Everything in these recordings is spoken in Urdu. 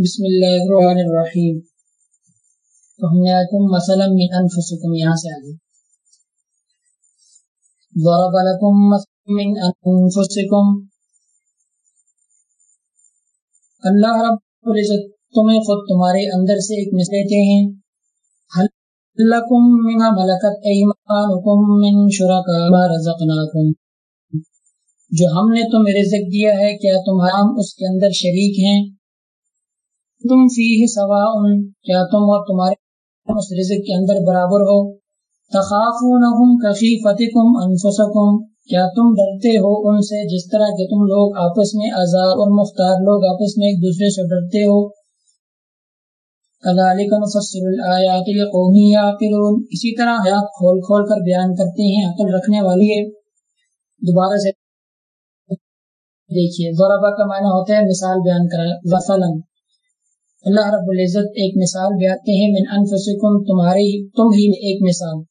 بسم اللہ الرحمن الرحیم۔ تو ہم نے آکم مثلا من انفسکم یہاں سے آگے۔ ضرب لکم مثلا من انفسکم اللہ رب العزت تمہیں خود تمہارے اندر سے ایک مثل دیتے ہیں۔ حل لکم من ملکت ایمانکم من شرکا ما رزقناکم جو ہم نے تمہیں رزق دیا ہے، کیا تمہارا اس کے اندر شریک ہیں؟ تم فی سوا کیا تم اور تمہارے اس رزق کے اندر برابر ہو؟ تخافونہم کخیفتکم انفسکم، کیا تم ڈرتے ہو ان سے جس طرح کہ تم لوگ آپس میں آزاد اور مختار لوگ آپس میں ایک دوسرے سے ڈرتے ہو؟ کذالک نفسر الآیات لقومی یعقلون اسی طرح آیات کھول کھول کر بیان کرتے ہیں، عقل رکھنے والی ہے۔ دوبارہ سے دیکھیے ضربہ کا معنی ہوتا ہے مثال بیان کرا مثلا اللہ رب العزت ایک مثال بیاتے ہیں، من انفسکم تمہاری تم ہی ایک مثال۔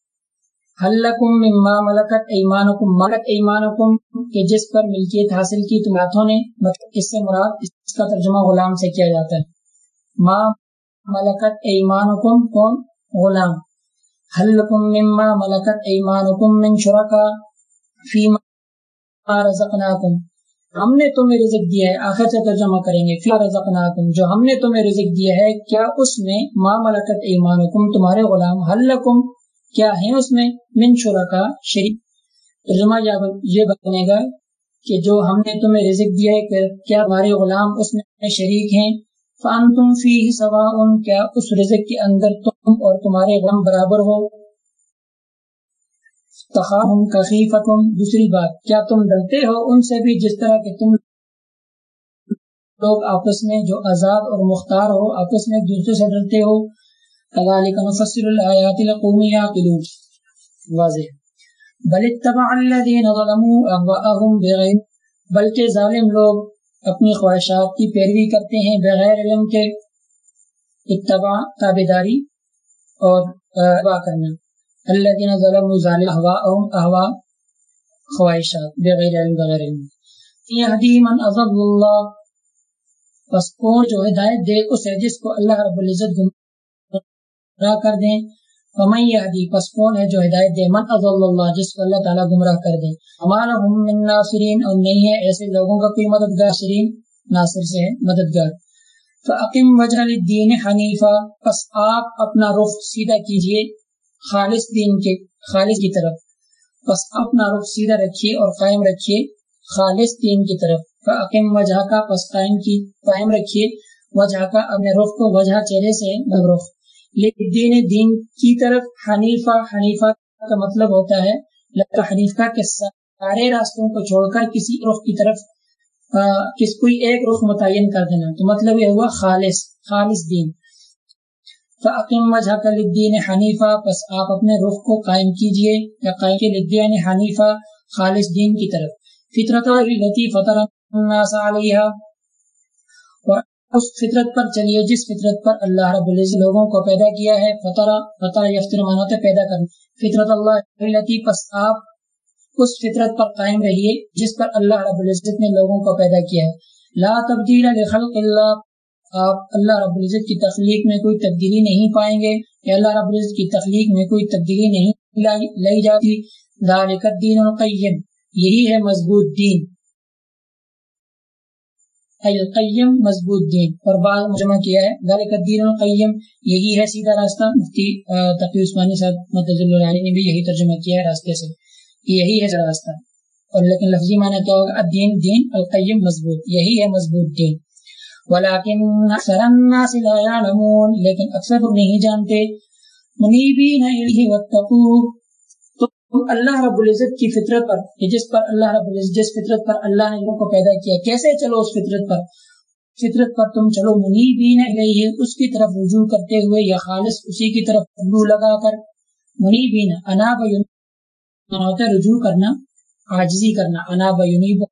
حلکم مما ملکت ایمانکم؟ ملک ایمانکم کہ جس پر ملکیت حاصل کی تم ہاتھوں نے مطلب اس سے مراد اس کا ترجمہ غلام سے کیا جاتا ہے۔ ما ملکت ایمانکم؟ کون؟ غلام۔ حلکم مما ملکت ایمانکم من شرکا؟ فیما رزقناکم۔ ہم نے تمہیں رزق دیا ہے آخر سے ترجمہ کریں گے۔ فی رزقناکم، جو ہم نے تمہیں رزق دیا ہے، کیا اس میں ما ملکت ایمانکم، تمہارے غلام حل کیا ہے اس میں؟ من شرکا، شریک۔ ترجمہ یہ بنے گا کہ جو ہم نے تمہیں رزق دیا ہے، کہ کیا تمہارے غلام اس میں شریک ہیں؟ فان تم فی سوا کیا اس رزق کے اندر تم اور تمہارے غلام برابر ہو؟ تخاہم کخیفتم دوسری بات، کیا تم ڈرتے ہو ان سے بھی جس طرح کہ تم لوگ آپس میں جو آزاد اور مختار ہو، آپس میں دوسرے سے ڈرتے ہو؟ کذالک نفصل الآیات لقوم یعقلون واضح۔ بل اتبع الذین ظلموا اهواءهم بغیر، بلکہ ظالم لوگ اپنی خواہشات کی پیروی کرتے ہیں بغیر علم کے۔ اتباع تابداری اور اتباع کرنا۔ الذين ظلموا ظالم اهواءهم اهواء خواہشات بغیر علم بغیر علم. يهدي من اضل الله پس کون جو ہدایت دے، اس ہے جس کو اللہ رب العزت گمراہ کر دیں۔ فمن يهدي پس کون ہے جو ہدایت دے؟ من اضل الله، جس کو اللہ تعالی گمراہ کر دے۔ ہمارا من ناصرین، اور نہیں ہے ایسے لوگوں کا کوئی مددگار سرین ناصر سے ہے مددگار۔ فاقم وجہ للدین حنیفہ پس آپ اپنا رخ سیدھا کیجیے۔ خالص دین کے خالص کی طرف۔ بس اپنا رخ سیدھا رکھیے اور قائم رکھیے۔ خالص دین کی طرف۔ عقیم وجہ کا پس قائم کی قائم رکھیے۔ وجہ کا اپنے رخ کو وجہ چہرے سے رخ لیکن دین دین کی طرف حنیفہ حنیفہ کا مطلب ہوتا ہے۔ لگتا حنیفہ کے سارے راستوں کو چھوڑ کر کسی رخ کی طرف کس کوئی ایک رخ متعین کر دینا۔ تو مطلب یہ ہوا خالص خالص دین۔ فعقیم وجہ کا لدین حنیفہ، پس آپ اپنے رخ کو قائم کیجیے، یا قائم کے لدین حنیفہ خالص دین کی طرف۔ فطرت اللتی فطر الناس علیہ اور اس فطرت پر چلیے جس فطرت پر اللہ رب العزت لوگوں کو پیدا کیا ہے فطر فطر یفتر مانوتے پیدا کرنا۔ فطرت اللہ اللتی پس آپ اس فطرت پر قائم رہیے جس پر اللہ رب العزت نے لوگوں کو پیدا کیا ہے۔ لا تبدیل لخلق اللہ۔ آپ اللہ رب العزت کی تخلیق میں کوئی تبدیلی نہیں پائیں گے، یا اللہ رب العزت کی تخلیق میں کوئی تبدیلی نہیں لائی جاتی۔ ذالک الدین القیم، یہی ہے مضبوط دین۔ القیم، مضبوط دین۔ اور بعض مجمع کیا ہے۔ ذالک الدین القیم، یہی ہے سیدھا راستہ۔ مفتی تقی عثمانی صاحب متضل العلی نے بھی یہی ترجمہ کیا ہے راستے سے۔ یہی ہے راستہ۔ اور لیکن لفظی معنی کیا ہوگا؟ الدین، دین القیم مضبوط۔ یہی ہے مضبوط دین۔ ولیکن اکثر الناس لا يعلمون لیکن اکثر لوگ نہیں جانتے۔ منیبین الیہ واتقو۔ تو اللہ رب العزت کی فطرت پر جس پر اللہ رب العزت، جس فطرت پر اللہ نے لوگوں کو پیدا کیا، کیسے چلو اس فطرت پر؟ فطرت پر تم چلو منیبین الیہ اس کی طرف رجوع کرتے ہوئے، یا خالص اسی کی طرف رجوع لگا کر۔ منیبین اناب ہوتا رجوع کرنا، عاجزی کرنا اناب ینیب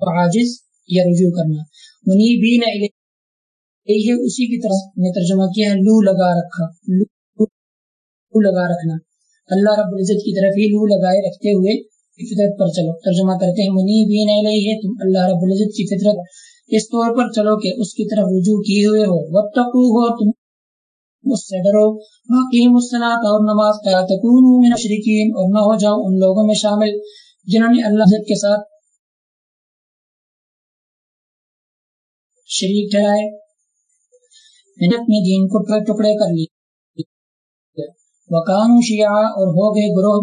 عاجز۔ یا رجوع کرنا۔ منیبین الیہ، اسی کی طرف نے ترجمہ کیا ہے، لو لگا رکھا۔ لو لگا رکھنا۔ اللہ رب العزت کی طرف ہی لو لگائے رکھتے ہوئے فطرت پر چلو۔ ترجمہ کرتے ہیں، منیبین الیہ، تم اللہ رب العزت کی فطرت اس طور پر چلو کہ اس کی طرف رجوع کیے ہوئے ہو۔ وتقو ہو تم اس سے ڈرو۔ باقیم الصلاۃ اور نماز کا تکون من شرکین اور نہ ہو جاؤ ان لوگوں میں شامل جنہوں نے اللہ کے ساتھ شریک ٹھہرائے۔ اپنے دین کو ٹکڑے کر لیے وکانو شیعہ اور ہو گئے گروہ۔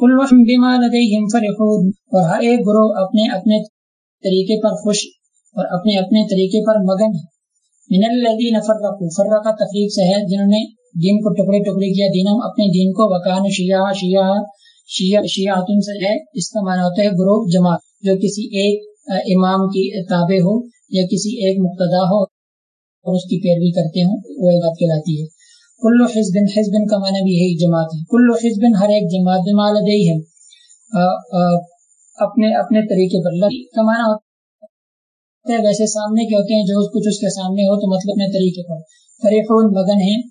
کل بما لدیہم فرحون۔ اور ہر ایک گروہ اپنے اپنے طریقے پر خوش اور اپنے اپنے طریقے پر مگن ہے۔ من الذین فرقوا۔ فرقا تفریق سے ہے جنہوں نے دین کو ٹکڑے ٹکڑے کیا۔ دینوں اپنے دین کو وکان شیعہ شیعہ شیعہ شیعہ سے ہے۔ اس کا معنی ہوتا ہے گروہ جماعت، جو کسی ایک امام کی تابع ہو۔ یا کسی ایک مقتدا ہو اور اس کی پیروی کرتے ہوں، وہ ایک کہلاتی ہے۔ کلو حزب حزب کا معنی بھی یہی جماعت ہے۔ کلو حزب ہر ایک جماعت بمال دئی ہے۔ اپنے اپنے طریقے پر۔ کا معنی ہوتا ہے، ویسے سامنے کے ہوتے ہیں، جو کچھ اس کے سامنے ہو تو مطلب اپنے طریقے پر۔ فریحون مگن ہیں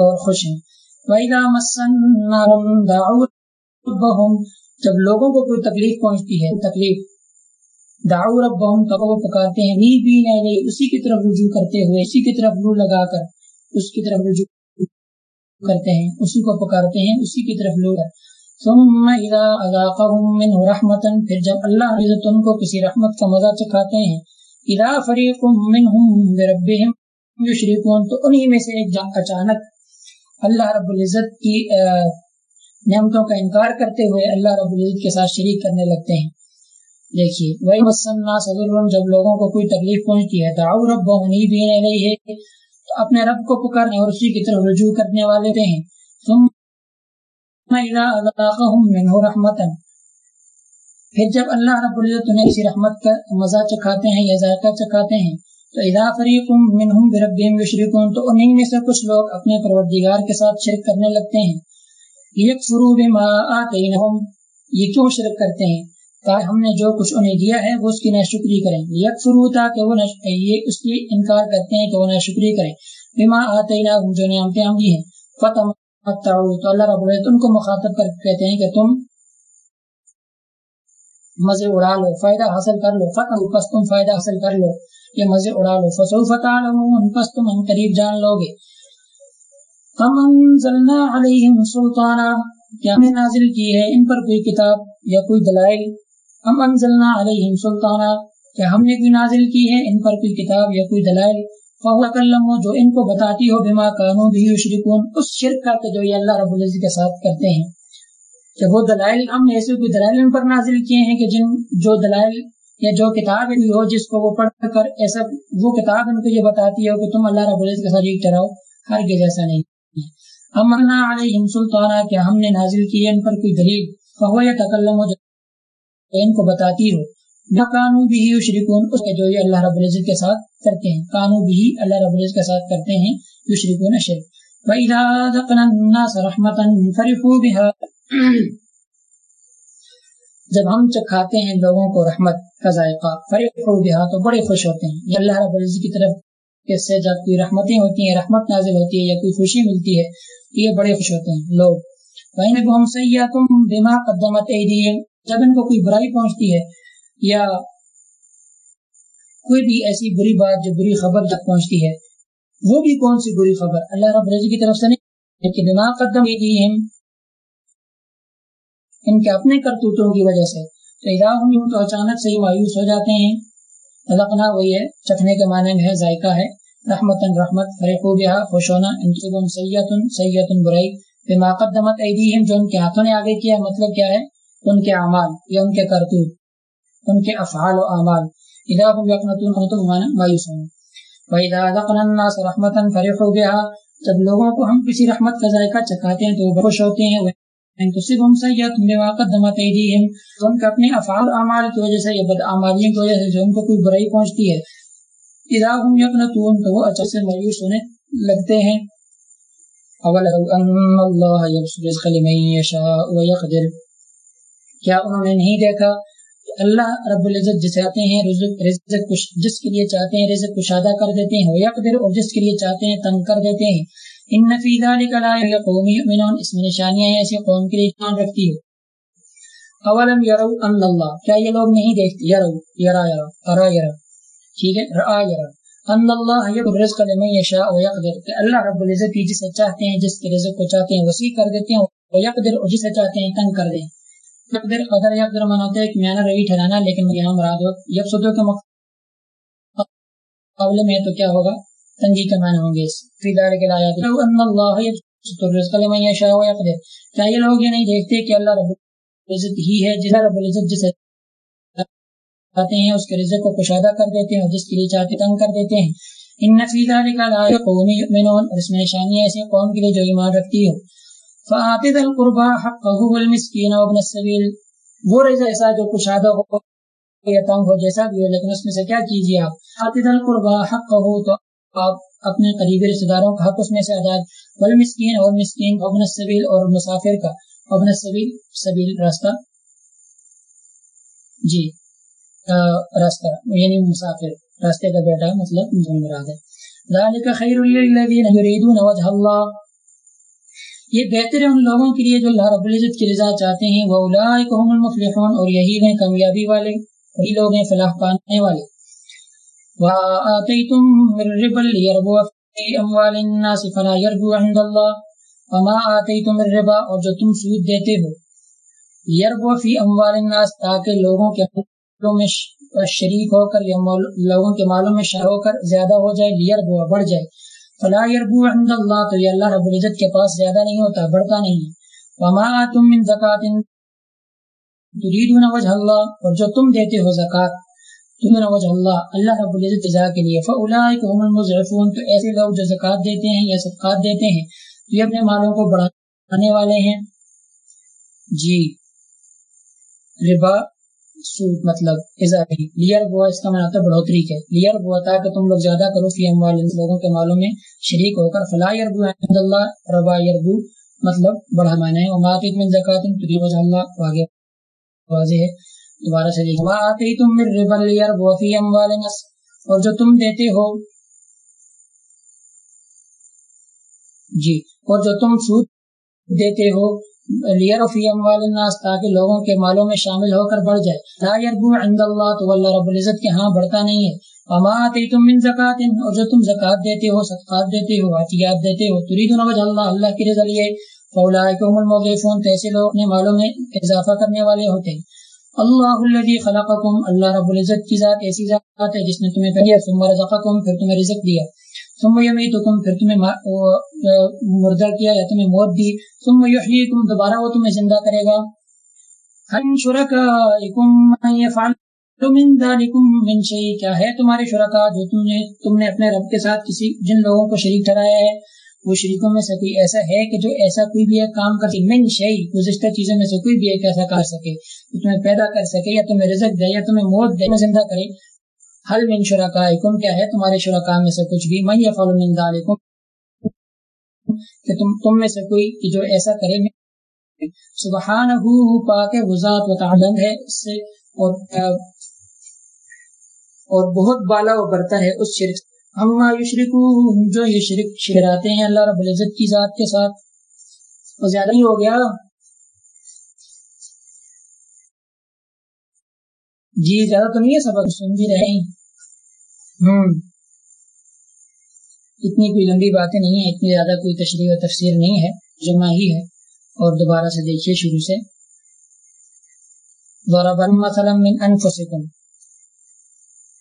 اور خوش ہیں۔ وَإِذَا مَسَّنَّهُمْ دَعُوا رَبَّهُمْ جب لوگوں کو کوئی تکلیف پہنچتی ہے، تکلیف داؤ رب تب وہ پکارتے ہیں نی بی نئے اسی کی طرف رجوع کرتے ہوئے، اسی کی طرف رو لگا کر، اس کی طرف رجوع کرتے ہیں، اسی کو پکارتے ہیں، اسی کی طرف لو ثم اذا اذاقهم منه رحمتا، پھر جب اللہ عزت ان کو کسی رحمت کا مزہ چکھاتے ہیں، اذا فریق منهم بربهم یشرکون، تو انہی میں سے ایک اچانک اللہ رب العزت کی نعمتوں کا انکار کرتے ہوئے اللہ رب العزت کے ساتھ شریک کرنے لگتے ہیں۔ دیکھیے وہی صدر جب لوگوں کو کوئی تکلیف پہنچتی ہے داؤ رب بہنی بھی نہیں ہے تو اپنے رب کو پکارنے اور اسی کی طرف رجوع کرنے والے تھے۔ تم رحمت پھر جب اللہ رب العزت انہیں کسی رحمت کا مزہ چکھاتے ہیں یا ذائقہ چکھاتے ہیں، تو اذا فریق منہم بربہم یشرکون تو انہیں میں سے کچھ لوگ اپنے پروردگار کے ساتھ شرک کرنے لگتے ہیں۔ یکفروا بما آتینہم یہ کیوں شرک کرتے ہیں؟ ہم نے جو کچھ انہیں دیا ہے، وہ اس کی ناشکری کریں۔ یک فرو تھا کہ وہ یہ اس کی انکار کرتے ہیں کہ وہ ناشکری کریں۔ بما آتے نا جو نعمتیں ہم دی ہیں۔ فتح تو اللہ رب العزت ان کو مخاطب کر، کہتے ہیں کہ تم مزے اڑا لو، فائدہ حاصل کر لو۔ فتح پس تم فائدہ حاصل کر لو۔ یہ مزے اڑا لو۔ فصل فتح ان پس تم ہم قریب جان لو گے۔ ہم علیہم سلطانا۔ کیا ہم نے نازل کی ہے؟ ان پر کوئی کتاب یا کوئی دلائل؟ ہم انزلنا علیہم سلطانہ کہ ہم نے کوئی نازل کی ہے، ان پر کوئی کتاب یا کوئی دلائل، فہو کلم جو ان کو بتاتی ہو، بما کانو بھی یشرکون، اس شرک کا کہ جو یہ اللہ رب العزت کے ساتھ کرتے ہیں۔ کہ وہ دلائل، ہم نے ایسے کوئی دلائل ان پر نازل کیے ہیں کہ جن، جو دلائل یا جو کتاب بھی ہو جس کو وہ پڑھ کر ایسا، وہ کتاب ان کو یہ بتاتی ہو کہ تم اللہ رب العزت کے ساتھ ایک ٹھہراؤ ہر کے جیسا نہیں ہم علیہم سلطانہ کہ ہم نے نازل کی ہے ان پر کوئی دلیل، فہو یا تکلم ان کو بتاتی ہو نہ قانو بھی شریکون اس کے جو یہ اللہ رب العزت کے ساتھ کرتے ہیں۔ قانو بھی اللہ رب العزت کے ساتھ کرتے ہیں جو شریکون شرک وَإِذَا ذَقْنَا النَّاسَ رَحْمَةً فَرِحُوا بِهَا۔ جب ہم چکھاتے ہیں لوگوں کو رحمت کا ذائقہ، فرحوا بها تو بڑے خوش ہوتے ہیں۔ یہ اللہ رب العزت کی طرف سے جب کوئی رحمتیں ہوتی ہیں، رحمت نازل ہوتی ہے یا کوئی خوشی ملتی ہے، یہ بڑے خوش ہوتے ہیں لوگ۔ وَإِنَّهُمْ سَيَّاتٌ بِمَا قَدَّمَتْ أَيْدِيهِمْ۔ جب ان کو کوئی برائی پہنچتی ہے یا کوئی بھی ایسی بری بات جو بری خبر تک پہنچتی ہے، وہ بھی کون سی بری خبر؟ اللہ رب العزت کی طرف سے نہیں کہ دماغ قدم ان کے اپنے کرتوتوں کی وجہ سے۔ تو اچانک سے ہی مایوس ہو جاتے ہیں۔ رقنا وہی ہے، چکھنے کے معنی میں ہے، ذائقہ ہے۔ رحمت رحمت فریق خوش ہونا سید سید برائی۔ بما قدمت ایدیہم، جو ان کے ہاتھوں نے آگے کیا مطلب کیا ہے؟ ان کے اعمال، یا ان کے کرتوت، ان کے افعال و اعمال. اذا هم يقنطون تو مایوس ہوں واذا ذقنا الناس رحمتا فرحوا بها، جب لوگوں کو ہم کسی رحمت کا ذائقہ چکھاتے ہیں تو وہ خوش ہوتے ہیں ان تصيبهم سيئات بما قدمت ايديهم تو ان کے اپنے افعال اعمال کی وجہ سے یا بد اعمالیوں کی وجہ سے جو ان کو کوئی برائی پہنچتی ہے. اذا هم يقنطون تو وہ اچھے سے مایوس ہونے لگتے ہیں. اول ان الله يبسط رزق لمن يشاء ويقدر کیا انہوں نے نہیں دیکھا؟ کہ اللہ رب العزت جسے آتے ہیں رزق رزق جس کے لیے چاہتے ہیں رزق کشادہ کر دیتے ہیں یقدر اور جس کے لیے چاہتے ہیں تنگ کر دیتے ہیں۔ ان نفی ذالک لا قوم یؤمنون۔ اس میں نشانیاں ہیں، ایسی قوم کے لیے ایمان رکھتی ہو۔ اولم یرو ان اللہ، کیا یہ لوگ نہیں دیکھتے؟ یرو، یرا یرا، ارا، یرا۔ ٹھیک ہے رآ یرا۔ ان اللہ رزق لمن یشاء و یقدر کہ اللہ رب العزت کی جسے چاہتے ہیں، جس کے رزق کو چاہتے ہیں، وسیع کر دیتے ہیں و یقدر اور جسے چاہتے ہیں تنگ کر دیں۔ یقدر قدر یقدر مناتے ہیں کہ میانہ روی ٹھہرانا، لیکن یہاں مراد ہو یب یقصدوں کے مقابلے میں تو کیا ہوگا؟ تنگی کے معنی ہوں گے فی دار ذالک الایات ان اللہ یبسط الرزق لمن یشاء و یقدر. کیا یہ لوگ یہ نہیں دیکھتے کہ اللہ رب العزت ہی ہے، جس رب العزت جسے چاہتے ہیں، اس کے رزق کو کشادہ کر دیتے ہیں اور جس کے لیے چاہتے تنگ کر دیتے ہیں. ان نفیدہ نکالا قومی یؤمنون. اور اس میں نشانی ایسی قوم کے لیے جو ایمان رکھتی ہو. فآتد القربا حقه والمسکین وابن السبیل وہ رزق ایسا جو کشادہ ہو یا تنگ ہو، جیسا بھی ہو، لیکن اس میں سے کیا کیجیے آپ؟ آتد القربا حقه تو آپ اپنے قریبی رشتہ داروں کا حق اس میں سے ادا والمسکین اور مسکین، وابن السبیل اور مسافر کا۔ وابن السبیل، سبیل، راستہ۔ جی راستہ یعنی مسافر، راستے کا بیٹا مطلب مراد ہے۔ ذالک خیر للذین یریدون وجه اللہ۔ یہ بہتر ہے ان لوگوں کے لیے جو اللہ رب العزت کی رضا چاہتے ہیں، وہ اولئک هم المفلحون، اور یہی ہیں کامیابی والے، وہی لوگ ہیں فلاح پانے والے۔ وآتیتم من ربا لیربو فی اموال الناس فلا یربو عند اللہ وما آتیتم من اور جو تم سود دیتے ہو۔ یربو فی اموال الناس، تاکہ لوگوں کے میں شریک ہو کر، یا لوگوں کے مالوں میں شاہ ہو کر زیادہ ہو جائے لیئر بڑھ جائے۔ فلا یربو عند اللہ، تو یہ اللہ رب العزت کے پاس زیادہ نہیں ہوتا، بڑھتا نہیں۔ وما آتم من زکات تريدون وجه اللہ اور جو تم دیتے ہو زکات تمہیں وجہ اللہ اللہ رب العزت جزا کے لیے۔ فاولئک هم المضعفون، تو ایسے لوگ جو زکات دیتے ہیں یا صدقات دیتے ہیں، تو یہ اپنے مالوں کو بڑھانے والے ہیں۔ جی ربا سود مطلب اضافی لیئر گوا اس کا معنی بڑھوتری کے لیئر گوا تاکہ تم لوگ زیادہ کرو فی اموال لوگوں کے مالوں میں شریک ہو کر. فلا یربو عند اللہ ربا یربو مطلب بڑھا معنی ہے. وما من زکات تری وجہ اللہ آگے واضح ہے. دوبارہ سے دیکھیں. وما آتیتم من ربا لیربو فی اموال الناس اور جو تم دیتے ہو جی اور جو تم سود دیتے ہو لیر فی اموال الناس تاکہ لوگوں کے مالوں میں شامل ہو کر بڑھ جائے۔ لا یربو عند اللہ، تو اللہ رب العزت کے ہاں بڑھتا نہیں ہے۔ وما آتیتم من زکات اور جو تم زکات دیتے ہو، صدقات دیتے ہو، عطیات دیتے ہو، تريدون وجه اللہ اللہ کی رضا لیے فاولئک هم المضعفون ایسے لوگ اپنے مالوں میں اضافہ کرنے والے ہوتے ہیں۔ اللہ الذي خلقکم، اللہ رب العزت کی ذات ایسی ذات ہے جس نے تمہیں کیا، ثم رزقکم، پھر تمہیں رزق دیا۔ ثم یمیتکم پھر تمہیں مردہ کیا یا تمہیں موت دی۔ ثم یحییکم دوبارہ وہ تمہیں زندہ کرے گا۔ ہن شرکائکم من یفعل من ذالکم من شیء کیا ہے تمہارے شرکا جو تم نے تم نے اپنے رب کے ساتھ کسی جن لوگوں کو شریک ٹھہرایا ہے، وہ شریکوں میں سے کوئی ایسا ہے کہ جو ایسا کوئی بھی ایک کام کرتی من شیء گزشتہ چیزوں میں سے کوئی بھی ایک ایسا کر سکے تمہیں پیدا کر سکے، یا تمہیں رزق دے، یا تمہیں موت دے زندہ کرے۔ حل من شرکائکم، کیا ہے تمہارے شرکا میں سے کچھ بھی؟ من یفعل من ذالکم، کہ تم تم میں سے کوئی کہ جو ایسا کرے۔ سبحان پاک وزات و تعلق ہے اس سے، اور اور بہت بالا و برتر ہے اس شرک ہم یشرکو جو یہ شرک شراتے ہیں اللہ رب العزت کی ذات کے ساتھ۔ وہ زیادہ ہی ہو گیا۔ جی زیادہ تو نہیں ہے سبق سن بھی رہے ہیں۔ ہاں۔ اتنی کوئی لمبی باتیں نہیں ہیں، اتنی زیادہ کوئی تشریح و تفسیر نہیں ہے جمع ہی ہے۔ اور دوبارہ سے دیکھیے شروع سے۔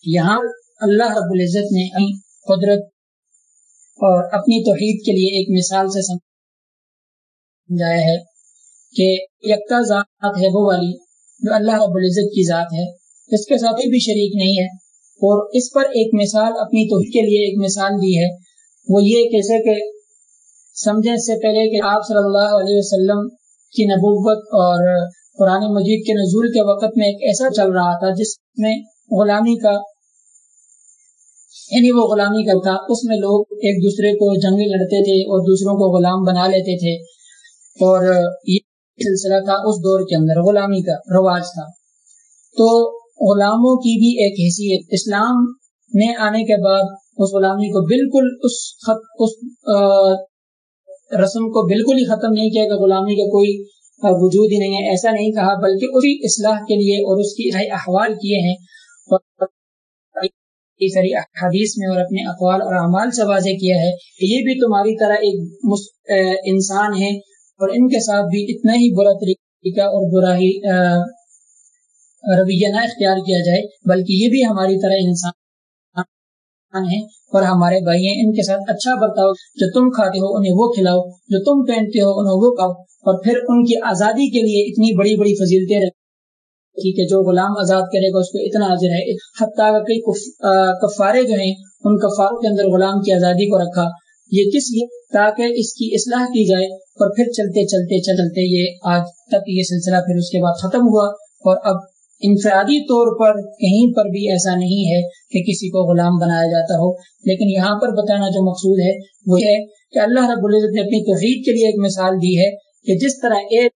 یہاں اللہ رب العزت نے قدرت اور اپنی توحید کے لیے ایک مثال سے سمجھایا ہے کہ یکتا ذات ہے وہ والی، جو اللہ رب العزت کی ذات ہے۔ اس کے ساتھ بھی شریک نہیں ہے۔ اور اس پر ایک مثال اپنی توحید کے لیے ایک مثال دی ہے۔ وہ یہ کیسے کہ سمجھیں سے پہلے کہ آپ صلی اللہ علیہ وسلم کی نبوت اور قرآن مجید کے نزول کے وقت میں ایک ایسا چل رہا تھا جس میں غلامی کا یعنی وہ غلامی کا تھا۔ اس میں لوگ ایک دوسرے کو جنگی لڑتے تھے اور دوسروں کو غلام بنا لیتے تھے۔ اور یہ سلسلہ تھا اس دور کے اندر، غلامی کا رواج تھا۔ تو غلاموں کی بھی ایک حیثیت۔ اسلام نے آنے کے بعد اس غلامی کو بالکل اس خط، اس رسم کو بالکل ہی ختم نہیں کیا کہ غلامی کا کوئی وجود ہی نہیں ہے۔ ایسا نہیں کہا، بلکہ اسی اصلاح کے لیے اور اس کی احوال کیے ہیں۔ ساری حدیث میں اور اپنے اقوال اور اعمال سے واضح کیا ہے کہ یہ بھی تمہاری طرح ایک انسان ہے اور ان کے ساتھ بھی اتنا ہی برا طریقہ اور برا ہی رویہ نہ اختیار کیا جائے، بلکہ یہ بھی ہماری طرح انسان ہیں اور ہمارے بھائی ہیں، ان کے ساتھ اچھا برتاؤ، جو تم کھاتے ہو انہیں وہ کھلاؤ، جو تم پہنتے ہو انہیں وہ کھاؤ، اور پھر ان کی آزادی کے لیے اتنی بڑی بڑی فضیلتیں رکھی کہ جو غلام آزاد کرے گا، اس کو اتنا حاضر ہے۔ حتیٰ کئی کفارے جو ہیں، ان کفاروں کے اندر غلام کی آزادی کو رکھا۔ یہ کس لیے؟ تاکہ اس کی اصلاح کی جائے اور پھر چلتے چلتے چلتے یہ آج تک یہ سلسلہ پھر اس کے بعد ختم ہوا اور اب انفرادی طور پر کہیں پر بھی ایسا نہیں ہے کہ کسی کو غلام بنایا جاتا ہو، لیکن یہاں پر بتانا جو مقصود ہے وہ ہے کہ اللہ رب العزت نے اپنی توحید کے لیے ایک مثال دی ہے کہ جس طرح ایک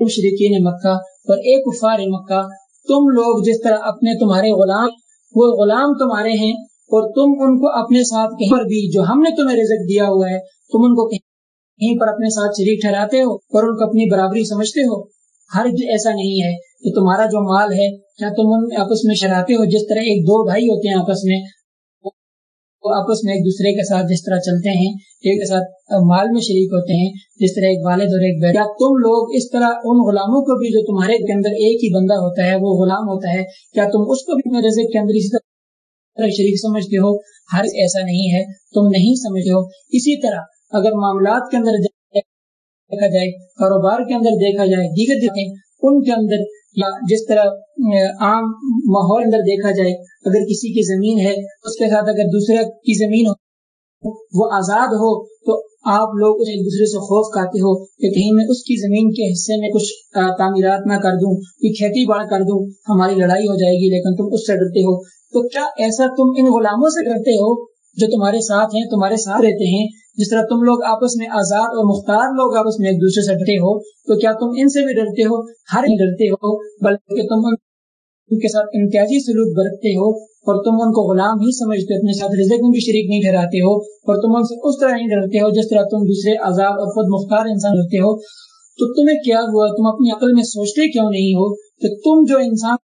مشرقین مکہ اور ایک افار مکہ، تم لوگ جس طرح اپنے تمہارے غلام، وہ غلام تمہارے ہیں اور تم ان کو اپنے ساتھ کہیں پر بھی جو ہم نے تمہیں رزق دیا ہوا ہے، تم ان کو کہیں پر اپنے ساتھ شریک ٹھہراتے ہو اور ان کو اپنی برابری سمجھتے ہو۔ ہر ایسا نہیں ہے کہ تمہارا جو مال ہے، کیا تم ان آپس میں شراتے ہو؟ جس طرح ایک دو بھائی ہوتے ہیں آپس میں، وہ آپس میں ایک دوسرے کے ساتھ جس طرح چلتے ہیں، ایک کے ساتھ مال میں شریک ہوتے ہیں، جس طرح ایک والد اور ایک بیٹا۔ تم لوگ اس طرح ان غلاموں کو بھی جو تمہارے کے اندر ایک ہی بندہ ہوتا ہے، وہ غلام ہوتا ہے، کیا تم اس کو بھی اپنے رزق کے اندر اسی طرح شریک سمجھتے ہو؟ ہر ایسا نہیں ہے، تم نہیں سمجھتے ہو۔ اسی طرح اگر معاملات کے اندر دیکھا جائے، کاروبار کے اندر دیکھا جائے، دیگر دیکھیں ان کے اندر یا جس طرح عام ماحول اندر دیکھا جائے، اگر کسی کی زمین ہے، اس کے ساتھ اگر دوسرے کی زمین ہو، وہ آزاد ہو، تو آپ لوگ ایک دوسرے سے خوف کھاتے ہو کہ کہیں میں اس کی زمین کے حصے میں کچھ تعمیرات نہ کر دوں، کوئی کھیتی باڑ کر دوں، ہماری لڑائی ہو جائے گی، لیکن تم اس سے ڈرتے ہو۔ تو کیا ایسا تم ان غلاموں سے ڈرتے ہو جو تمہارے ساتھ ہیں، تمہارے ساتھ رہتے ہیں جس طرح تم لوگ آپس میں آزاد اور مختار لوگ آپس میں ایک دوسرے سے ڈرتے ہو، تو کیا تم ان سے بھی ڈرتے ہو؟ ہر ڈرتے ہو، بلکہ تم ان کے ساتھ امتیازی سلوک برتتے ہو اور تم ان کو غلام ہی سمجھتے اپنے ساتھ رزق میں بھی شریک نہیں ٹھہراتے ہو اور تم ان سے اس طرح نہیں ڈرتے ہو جس طرح تم دوسرے آزاد اور خود مختار انسان ڈرتے ہو۔ تو تمہیں کیا ہوا؟ تم اپنی عقل میں سوچتے کیوں نہیں ہو؟ کہ تم جو انسان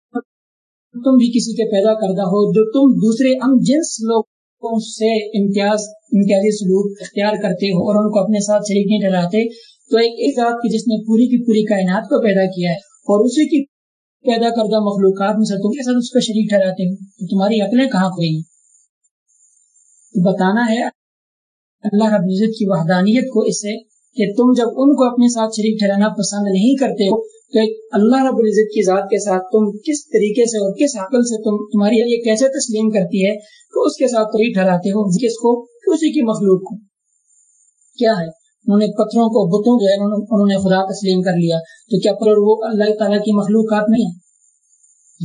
تم بھی کسی کے پیدا کردہ ہو، جو تم دوسرے ام جنس لوگ سے امتیاز، امتیازی سلوک اختیار کرتے ہو اور ان کو اپنے ساتھ شریک نہیں ڈراتے تو ایک ایک ذات کی جس نے پوری کی پوری کائنات کو پیدا کیا ہے اور اسی کی پیدا کردہ مخلوقات میں سے تم کے ساتھ اس کو شریک ٹھہراتے ہو، تو تمہاری عقلیں کہاں کھوئی تو بتانا ہے اللہ رب العزت کی وحدانیت کو اس سے کہ تم جب ان کو اپنے ساتھ شریک ٹھہرانا پسند نہیں کرتے ہو تو اللہ رب العزت کی ذات کے ساتھ تم کس طریقے سے اور کس عقل سے تم تمہاری یہ کیسے تسلیم کرتی ہے تو اس کے ساتھ تو ٹھہراتے ہو کس کو؟ اسی کی مخلوق کو۔ کیا ہے؟ انہوں نے پتھروں کو، بتوں جو ہے انہوں نے خدا تسلیم کر لیا۔ تو کیا پر وہ اللہ تعالیٰ کی مخلوقات نہیں ہے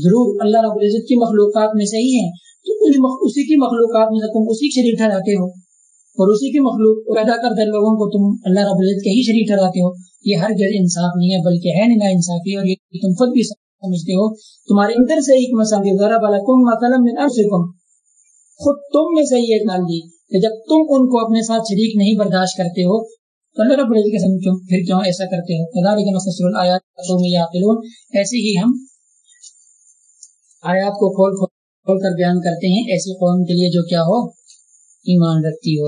ضرور، اللہ رب العزت کی مخلوقات میں سے ہی ہیں۔ تو اسی کی مخلوقات میں سے تم اسی شریک ٹھہراتے ہو۔ اور اسی کی مخلوق پیدا کر لوگوں کو تم اللہ رب العزت کے ہی شریک ٹھہراتے ہو۔ یہ ہر جگہ انصاف نہیں ہے بلکہ ہے نا انصافی اور یہ تم خود بھی سمجھتے ہو تمہارے اندر سے ایک مسئلہ ذرا بالا کم مطلب خود تم میں سے یہ ڈال دی کہ جب تم ان کو اپنے ساتھ شریک نہیں برداشت کرتے ہو تو اللہ رب العزت کے کیوں پھر کیوں ایسا کرتے ہو خدا لیکن مفسر الآیات ایسے ہی ہم آیات کو کھول کھول کر بیان کرتے ہیں ایسی قوم کے لیے جو کیا ہو ایمان رکھتی ہو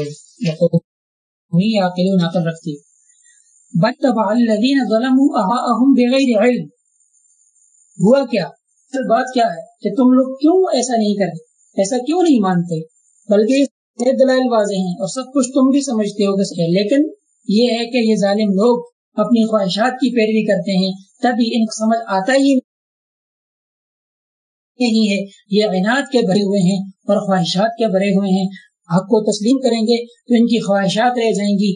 یا نقل رکھتی ہو الذين ظلموا بغیر علم. ہوا کیا؟ بات کیا ہے کہ تم لوگ کیوں ایسا نہیں کرتے؟ ایسا کیوں نہیں مانتے؟ بلکہ دلائل واضح ہیں اور سب کچھ تم بھی سمجھتے ہو کہ لیکن یہ ہے کہ یہ ظالم لوگ اپنی خواہشات کی پیروی کرتے ہیں، تبھی ان کو سمجھ آتا ہی نہیں ہے۔ یہ عناد کے بھرے ہوئے ہیں اور خواہشات کے بھرے ہوئے ہیں۔ حق کو تسلیم کریں گے تو ان کی خواہشات رہ جائیں گی۔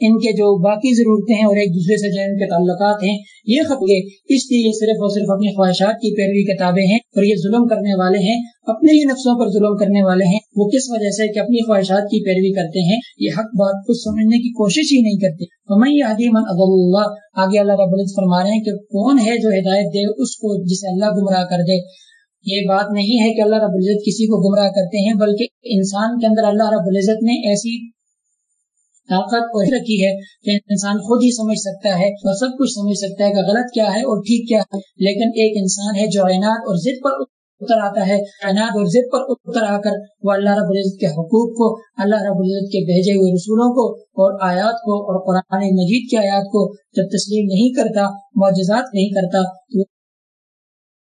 ان کے جو باقی ضرورتیں ہیں اور ایک دوسرے سے جو ان کے تعلقات ہیں۔ یہ ختم گئے اس لیے صرف اور صرف اپنی خواہشات کی پیروی کتابیں ہیں اور یہ ظلم کرنے والے ہیں، اپنے ہی نفسوں پر ظلم کرنے والے ہیں۔ وہ کس وجہ سے کہ اپنی خواہشات کی پیروی کرتے ہیں، یہ حق بات کو سمجھنے کی کوشش ہی نہیں کرتے۔ من اللہ آگے اللہ رب العزت فرما رہے ہیں کہ کون ہے جو ہدایت دے، اس کو جسے اللہ گمراہ کر دے۔ یہ بات نہیں ہے کہ اللہ رب العزت کسی کو گمراہ کرتے ہیں، بلکہ انسان کے اندر اللہ رب العزت نے ایسی طاقت رکھی ہے کہ انسان خود ہی سمجھ سکتا ہے اور سب کچھ سمجھ سکتا ہے کہ غلط کیا ہے اور ٹھیک کیا ہے۔ لیکن ایک انسان ہے جو عناد اور ضد پر اتر آتا ہے، عناد اور ضد پر اتر آ کر وہ اللہ رب العزت کے حقوق کو، اللہ رب العزت کے بھیجے ہوئے رسولوں کو اور آیات کو اور قرآن مجید کی آیات کو جب تسلیم نہیں کرتا، معجزات نہیں کرتا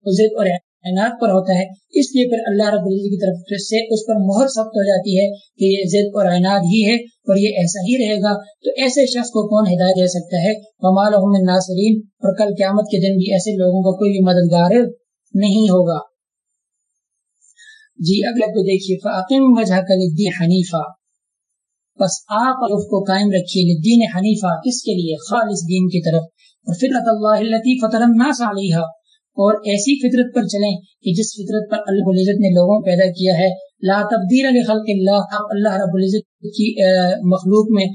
تو ضد اور عناد پر ہوتا ہے۔ اس لیے پھر اللہ رب العزت کی طرف سے اس پر مہر سخت ہو جاتی ہے کہ یہ ضد اور عناد ہی ہے اور یہ ایسا ہی رہے گا۔ تو ایسے شخص کو کون ہدایت دے سکتا ہے؟ ومال ناصرین اور کل قیامت کے دن بھی ایسے لوگوں کو کوئی بھی مددگار نہیں ہوگا۔ جی اگلے کو دیکھیے۔ فاطم وجہ کل حنیفہ بس آپ اس کو قائم رکھیے دین حنیفہ کس کے لیے؟ خالص دین کی طرف۔ اور فطرت اللہ فطر الناس علیہ اور ایسی فطرت پر چلیں کہ جس فطرت پر اللہ العزت نے لوگوں پیدا کیا ہے، لا تبدیل خلق اللہ آپ اللہ رب العزت کی مخلوق میں،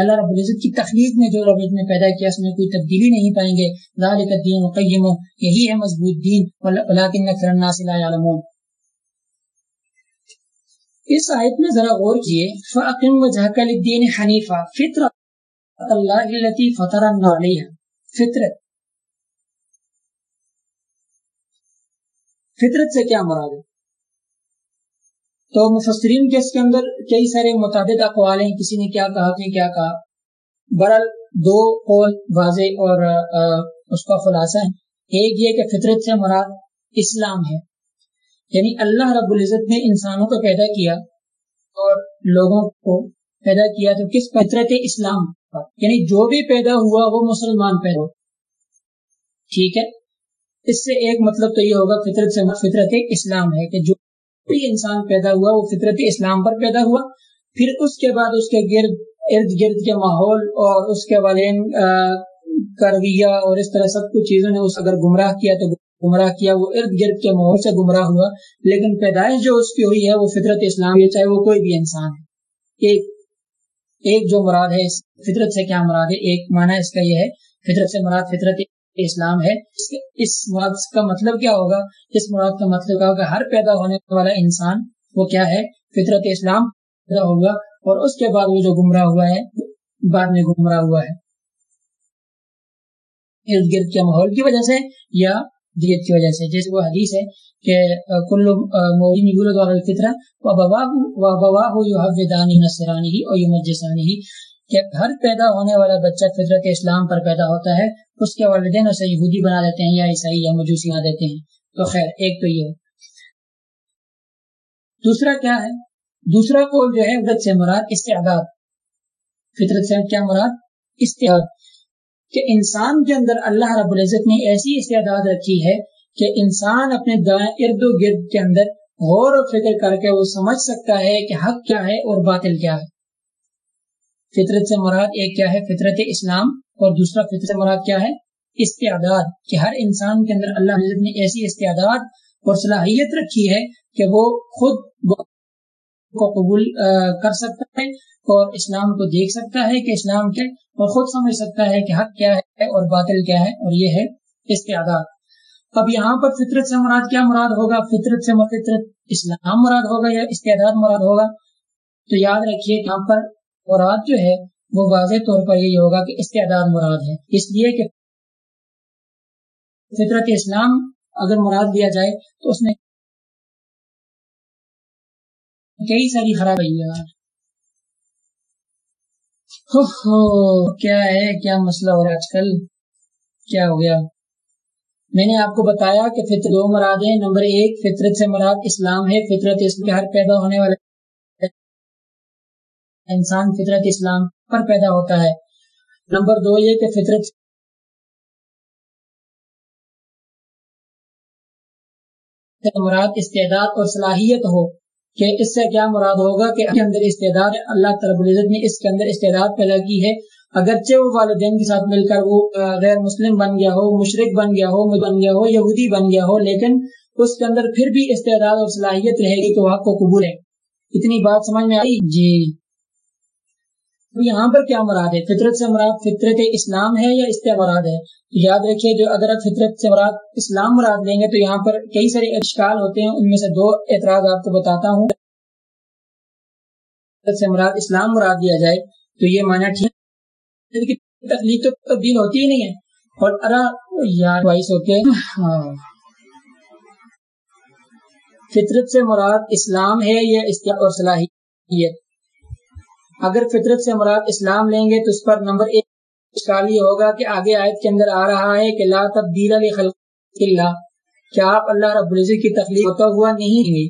اللہ رب العزت کی تخلیق میں جو رب العزت نے پیدا کیا، اس میں کوئی تبدیلی نہیں پائیں گے۔ ذالک الدین مقیم یہی ہے مضبوط دین، ولیکن اکثر الناس لا يعلمون اس آیت میں ذرا غور کیے، فاقم وجهك للدین حنیفہ، فطرت اللہ التي فطر علیہ۔ فطرت فطرت سے کیا مراد ہے؟ تو مفسرین کے اس کے اندر کئی سارے متعدد اقوال ہیں، کسی نے کیا کہا کہ کیا کہا۔ برل دو قول واضح اور اس کا خلاصہ ہے۔ ایک یہ کہ فطرت سے مراد اسلام ہے۔ یعنی اللہ رب العزت نے انسانوں کو پیدا کیا اور لوگوں کو پیدا کیا، تو کس فطرت اسلام پر؟ یعنی جو بھی پیدا ہوا وہ مسلمان پیدا ٹھیک ہے؟ اس سے ایک مطلب تو یہ ہوگا فطرت سے فطرت اسلام ہے کہ جو بھی انسان پیدا ہوا وہ فطرت اسلام پر پیدا ہوا۔ پھر اس کے بعد اس کے گرد ارد گرد کے ماحول اور اس کے والین کا رویہ اور اس طرح سب کچھ چیزوں نے اس اگر گمراہ کیا تو گمراہ کیا۔ وہ ارد گرد کے ماحول سے گمراہ ہوا، لیکن پیدائش جو اس کی ہوئی ہے وہ فطرت اسلام ہے، چاہے وہ کوئی بھی انسان ہے۔ ایک ایک جو مراد ہے فطرت سے کیا مراد ہے؟ ایک معنی اس کا یہ ہے، فطرت سے مراد فطرت اسلام ہے۔ اس مراد کا مطلب کیا ہوگا؟ اس مراد کا مطلب کیا ہوگا؟ ہر پیدا ہونے والا انسان وہ کیا ہے؟ فطرت اسلام پیدا ہوگا اور اس کے بعد وہ جو گمراہ ہوا ہے، بعد میں گمراہ ہوا ہے۔ ارد گرد کے ماحول کی وجہ سے یا دیت کی وجہ سے؟ جیسے وہ حدیث ہے کہ کل فطرہ نسرانی ہی اور ہی۔ کہ ہر پیدا ہونے والا بچہ فطرت اسلام پر پیدا ہوتا ہے اس کے والدین اسے یہودی بنا دیتے ہیں یا عیسائی یا مجوسی بنا دیتے ہیں۔ تو خیر، ایک تو یہ۔ دوسرا کیا ہے؟ دوسرا قول جو ہے فطرت سے مراد استعداد۔ فطرت سے کیا مراد؟ استعداد۔ کہ انسان کے اندر اللہ رب العزت نے ایسی استعداد رکھی ہے کہ انسان اپنے دائیں ارد و گرد کے اندر غور و فکر کر کے وہ سمجھ سکتا ہے کہ حق کیا ہے اور باطل کیا ہے۔ فطرت سے مراد ایک کیا ہے؟ فطرت اسلام۔ اور دوسرا فطرت سے مراد کیا ہے؟ استعداد، کہ ہر انسان کے اندر اللہ نے ایسی استعداد اور صلاحیت رکھی ہے کہ وہ خود کو قبول کر سکتا ہے اور اسلام کو دیکھ سکتا ہے کہ اسلام کیا اور خود سمجھ سکتا ہے کہ حق کیا ہے اور باطل کیا ہے اور یہ ہے استعداد۔ اب یہاں پر فطرت سے مراد کیا مراد ہوگا؟ فطرت سے فطرت اسلام مراد ہوگا یا استعداد مراد ہوگا؟ تو یاد رکھیے یہاں پر مراد جو ہے وہ واضح طور پر یہی ہوگا کہ استعداد مراد ہے۔ اس لیے کہ فطرت اسلام اگر مراد دیا جائے تو اس میں کئی ساری خرابی کیا ہے؟ کیا مسئلہ ہو رہا ہے آج کل؟ کیا ہو گیا؟ میں نے آپ کو بتایا کہ فطر دو مراد ہیں۔ نمبر ایک، فطرت سے مراد اسلام ہے۔ فطرت اس کے ہر پیدا ہونے والے انسان فطرت اسلام پر پیدا ہوتا ہے۔ نمبر دو یہ کہ فطرت مراد استعداد اور صلاحیت ہو کہ اس سے کیا مراد ہوگا کہ اندر استعداد اللہ طرب العزت نے اس کے اندر استعداد پیدا کی ہے۔ اگرچہ وہ والدین کے ساتھ مل کر وہ غیر مسلم بن گیا ہو، مشرق بن گیا ہو بن گیا ہو، یہودی بن گیا ہو، لیکن اس کے اندر پھر بھی استعداد اور صلاحیت رہے گی تو آپ کو قبول ہے۔ اتنی بات سمجھ میں آئی؟ جی۔ تو یہاں پر کیا مراد ہے؟ فطرت سے مراد فطرت اسلام ہے یا استع مراد ہے؟ تو یاد رکھیے، جو اگر آپ فطرت سے مراد اسلام مراد لیں گے تو یہاں پر کئی سارے اشکال ہوتے ہیں، ان میں سے دو اعتراض آپ کو بتاتا ہوں۔ فطرت سے مراد اسلام مراد دیا جائے تو یہ مانا ٹھیک تکلیف تو تبدیل ہوتی ہی نہیں ہے۔ اور ارا، یار، وائس، اوکے۔ ہاں۔ فطرت سے مراد اسلام ہے یا استعمال اور صلاحیت اگر فطرت سے مراد اسلام لیں گے تو اس پر نمبر ایک اشکال یہ ہوگا کہ آگے آیت کے اندر آ رہا ہے کہ لا تبدیل علی خلق اللہ، کیا آپ اللہ رب العزت کی تخلیق ہوتا ہوا نہیں گے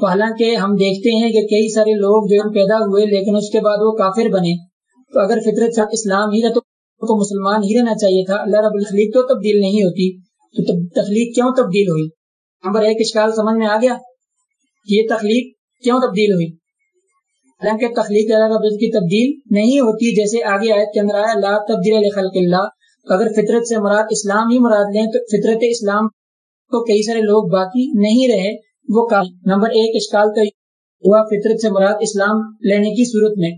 تو حالانکہ ہم دیکھتے ہیں کہ کئی سارے لوگ جو پیدا ہوئے لیکن اس کے بعد وہ کافر بنے۔ تو اگر فطرت سے اسلام ہی رہتا تو مسلمان ہی رہنا چاہیے تھا۔ اللہ رب الخلیق تو تبدیل نہیں ہوتی۔ تو تخلیق کیوں تبدیل ہوئی؟ نمبر ایک اشکال سمجھ میں آ گیا؟ یہ تخلیق کیوں تبدیل ہوئی؟ حالانکہ تخلیق اللہ کی تبدیل نہیں ہوتی، جیسے آگے آیت کے اندر آیا، لا تبدیل خلق اللہ۔ اگر فطرت سے مراد اسلام ہی مراد لیں تو فطرت اسلام کو کئی سارے لوگ باقی نہیں رہے۔ وہ کام۔ نمبر ایک اشکال تو ہوا فطرت سے مراد اسلام لینے کی صورت میں۔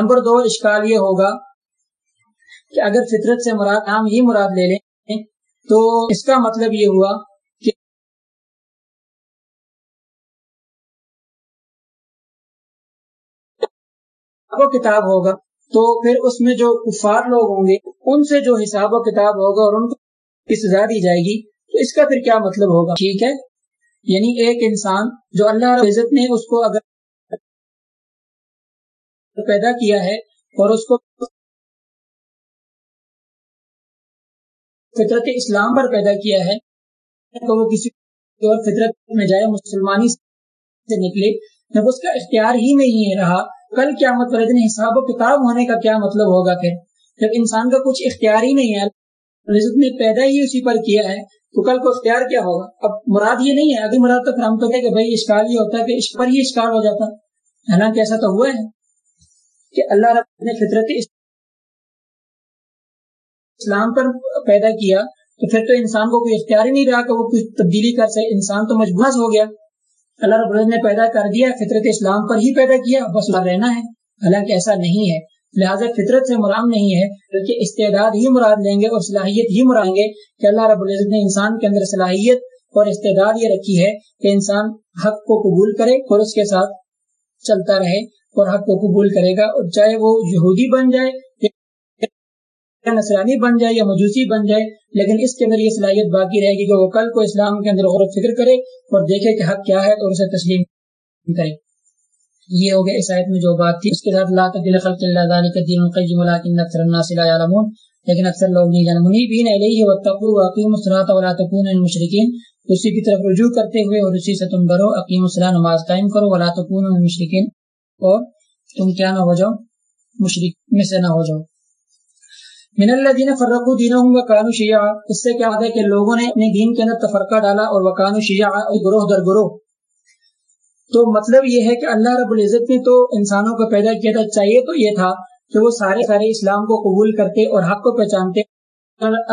نمبر دو اشکال یہ ہوگا کہ اگر فطرت سے مراد نام ہی مراد لے لیں، تو اس کا مطلب یہ ہوا کتاب ہوگا، تو پھر اس میں جو کفار لوگ ہوں گے، ان سے جو حساب و کتاب ہوگا اور ان کو سزا دی جائے گی، تو اس کا پھر کیا مطلب ہوگا؟ ٹھیک ہے؟ یعنی ایک انسان جو اللہ عزت نے اس کو اگر پیدا کیا ہے اور اس کو فطرت اسلام پر پیدا کیا ہے، تو وہ کسی اور فطرت میں جائے، مسلمانی سے نکلے، جب اس کا اختیار ہی نہیں رہا کل کیا مطلب اتنے حساب و کتاب ہونے کا کیا مطلب ہوگا پھر؟ جب انسان کا کچھ اختیار ہی نہیں ہے رزق نے پیدا ہی اسی پر کیا ہے، تو کل کو اختیار کیا ہوگا؟ اب مراد یہ نہیں ہے ابھی مراد تو پھر ہم تو کہ بھائی اشکال یہ ہوتا ہے کہ اس پر ہی اشکال ہو جاتا ہے۔ نا؟ ایسا تو ہوا ہے کہ اللہ رب نے فطرت اسلام پر پیدا کیا، تو پھر تو انسان کو کوئی اختیار ہی نہیں رہا کہ وہ کچھ تبدیلی کر سکے۔ انسان تو مجبور ہو گیا۔ اللہ رب نے پیدا کر دیا، فطرت اسلام پر ہی پیدا کیا، بس رہنا ہے۔ حالانکہ ایسا نہیں ہے۔ لہٰذا فطرت سے مرام نہیں ہے، بلکہ استعداد ہی مراد لیں گے اور صلاحیت ہی مرائیں گے کہ اللہ رب العزت نے انسان کے اندر صلاحیت اور استعداد یہ رکھی ہے کہ انسان حق کو قبول کرے اور اس کے ساتھ چلتا رہے اور حق کو قبول کرے گا اور چاہے وہ یہودی بن جائے نسرانی بن جائے یا مجوسی بن جائے، لیکن اس کے اندر یہ صلاحیت باقی رہے گی کہ وہ کل کو اسلام کے اندر غور و فکر کرے اور دیکھے کہ حق کیا ہے اور اسے تسلیم کرے۔ یہ ہو گیا اس آیت میں جو بات تھی۔ اس کے ساتھ اللہ تبدیل خلق اللہ الدین القیم اکثر الناس لا يعلمون لیکن اکثر لوگ نہیں جانتے۔ منیبین الیہ واتقوا واقیموا الصلاۃ ولا تکونوا من المشرکین۔ اسی کی طرف رجوع کرتے ہوئے اور اسی سے تم ڈرو اقیم الصلاۃ، نماز قائم کرو، ولا تکونوا من المشرکین۔ اور تم کیا نہ ہو جاؤ، مشرک میں سے نہ ہو جاؤ۔ من الذين فرقوا دينهم وكانوا شيعا اس سے کیا ہے کہ لوگوں نے اپنے دین کے اندر تفرقہ ڈالا اور وکانو شیعا گروہ در گروہ تو مطلب یہ ہے کہ اللہ رب العزت نے تو انسانوں کو پیدا کیا تھا، چاہیے تو یہ تھا کہ وہ سارے سارے اسلام کو قبول کرتے اور حق کو پہچانتے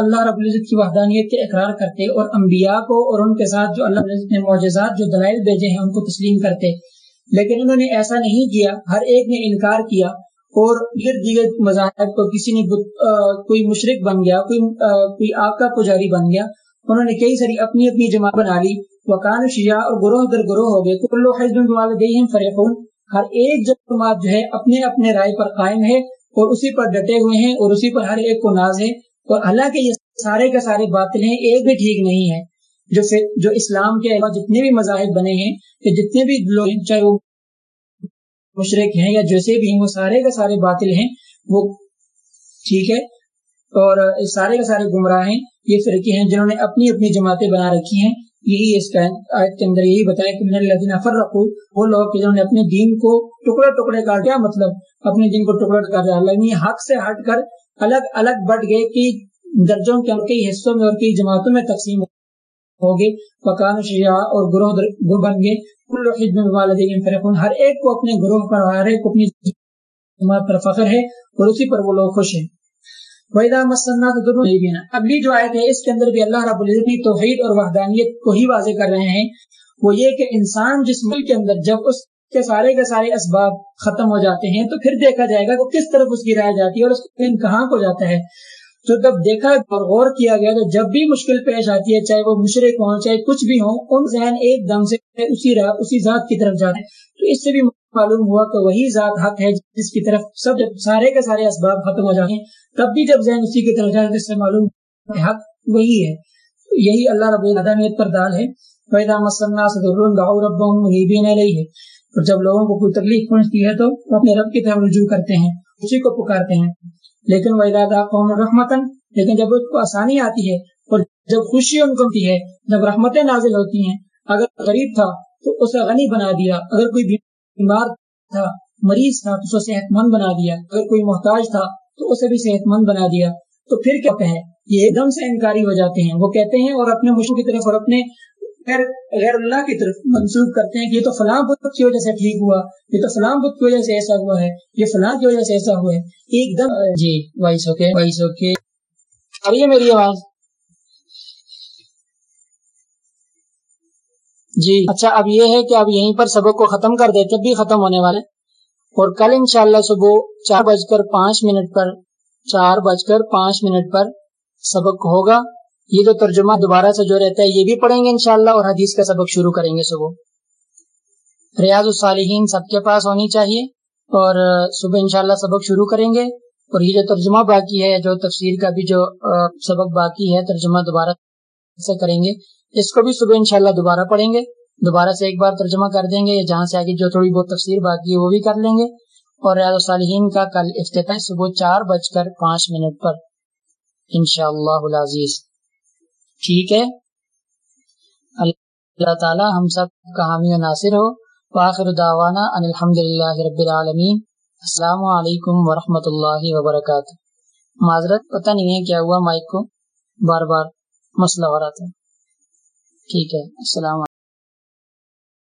اللہ رب العزت کی وحدانیت کے اقرار کرتے اور انبیاء کو اور ان کے ساتھ جو اللہ رب العزت نے معجزات جو دلائل بھیجے ہیں ان کو تسلیم کرتے۔ لیکن انہوں نے ایسا نہیں کیا، ہر ایک نے انکار کیا اور گر دیگر مذاہب کو کسی نے کوئی مشرق بن گیا، کوئی کوئی آگ کا پجاری بن گیا، انہوں نے کئی ساری اپنی اپنی جماعت بنا لی۔ وکان شیعہ اور گروہ در گروہ ہو گئے۔ کلو حزب والدین فرحون ہر ایک جماعت جو ہے اپنے اپنے رائے پر قائم ہے اور اسی پر ڈٹے ہوئے ہیں اور اسی پر ہر ایک کو ناز ہے۔ اور حالانکہ یہ سارے کے سارے باطل ہیں، ایک بھی ٹھیک نہیں ہے۔ جو جو اسلام کے علاوہ جتنے بھی مذاہب بنے ہیں کہ جتنے بھی لوگ چاہے وہ مشرق ہیں یا جیسے بھی ہیں، وہ سارے کے سارے باطل ہیں، وہ ٹھیک ہے۔ اور سارے کے سارے گمراہ ہیں، یہ فرقے ہیں جنہوں نے اپنی اپنی جماعتیں بنا رکھی ہیں۔ یہی اس کا آیت کے اندر یہی بتایا کہ من الذین فرقوا، وہ لوگ جنہوں نے اپنے دین کو ٹکڑے ٹکڑے کر کیا مطلب اپنے دین کو ٹکڑے کر دیا۔ یعنی حق سے ہٹ کر الگ الگ بٹ گئے کہ درجوں کے اور کئی حصوں میں اور کئی جماعتوں میں تقسیم ہو گئے پکان شیعہ اور گروہ بن گئے۔ کل حزب والدین فرقون ہر ایک کو اپنے گروہ پر ہر ایک کو اپنی جماعت پر فخر ہے اور اسی پر وہ لوگ خوش ہیں۔ وحیدہ مسنا تو اگلی جو آیت ہے، اس کے اندر بھی اللہ رب العزت توحید اور وحدانیت کو ہی واضح کر رہے ہیں۔ وہ یہ کہ انسان جس ملک کے اندر جب اس کے سارے کے سارے اسباب ختم ہو جاتے ہیں، تو پھر دیکھا جائے گا کہ کس طرف اس کی رائے جاتی ہے اور اس کا کہاں کو جاتا ہے۔ تو جب دیکھا اور غور کیا گیا تو جب بھی مشکل پیش آتی ہے، چاہے وہ مشرق ہوں، چاہے کچھ بھی ہوں، ان ذہن ایک دم سے اسی راہ، اسی ذات کی طرف جاتے ہیں۔ تو اس سے بھی معلوم ہوا کہ وہی ذات حق ہے جس کی طرف سب جب سارے کے سارے اسباب ختم ہو جاتے ہیں۔ تب بھی جب ذہن اسی کی طرف جاتے اس سے معلوم حق وہی ہے۔ یہی اللہ رب العدمیت پر دال ہے۔ پیدا مسنا ہے اور جب لوگوں کو کوئی تکلیف پہنچتی ہے، تو وہ اپنے رب کی طرف رجوع کرتے ہیں، اسی کو پکارتے ہیں۔ لیکن وہ ارادہ قوم رحمتن لیکن جب اس کو آسانی آتی ہے اور جب خوشی ان کو ہے، جب رحمتیں نازل ہوتی ہیں، اگر غریب تھا تو اسے غنی بنا دیا، اگر کوئی بیمار تھا، مریض تھا تو اسے صحت مند بنا دیا، اگر کوئی محتاج تھا تو اسے بھی صحت مند بنا دیا۔ تو پھر کیا کہیں یہ ایک دم سے انکاری ہو جاتے ہیں۔ وہ کہتے ہیں اور اپنے مشکل کی طرف اور اپنے غیر غیر اللہ کی طرف منسوخ کرتے ہیں کہ یہ تو فلاں بدھ کی وجہ سے ٹھیک ہوا، یہ تو فلاں بدھ کی وجہ سے ایسا ہوا ہے، یہ فلاں کی وجہ سے ایسا ہوا ہے، ایک دم جی وائس اوکے وائس اوکے۔ آ رہی ہے میری آواز؟ جی اچھا اب یہ ہے کہ اب یہیں پر سبق کو ختم کر دیتے بھی ختم ہونے والے۔ اور کل انشاءاللہ صبح چار بج کر پانچ منٹ پر، چار بج کر پانچ منٹ پر سبق ہوگا۔ یہ جو ترجمہ دوبارہ سے جو رہتا ہے، یہ بھی پڑھیں گے انشاءاللہ اور حدیث کا سبق شروع کریں گے صبح۔ ریاض الصالحین سب کے پاس ہونی چاہیے اور صبح انشاءاللہ سبق شروع کریں گے۔ اور یہ جو ترجمہ باقی ہے، جو تفسیر کا بھی جو سبق باقی ہے، ترجمہ دوبارہ سے کریں گے۔ اس کو بھی صبح انشاءاللہ دوبارہ پڑھیں گے۔ دوبارہ سے ایک بار ترجمہ کر دیں گے، یا جہاں سے آگے جو تھوڑی بہت تفسیر باقی ہے، وہ بھی کر لیں گے۔ اور ریاض الصالحین کا کل افتتاح صبح چار بج کر پانچ منٹ پر۔ انشاءاللہ العزیز۔ ٹھیک ہے؟ اللہ تعالی ہم سب کا حامی و ناصر ہو۔ واخر دعوانا ان الحمد للہ رب العالمین۔ السلام علیکم ورحمۃ اللہ وبرکاتہ۔ معذرت، پتہ نہیں ہے کیا ہوا مائک کو؟ بار بار مسئلہ ہو رہا تھا۔ ٹھیک ہے، السلام علیکم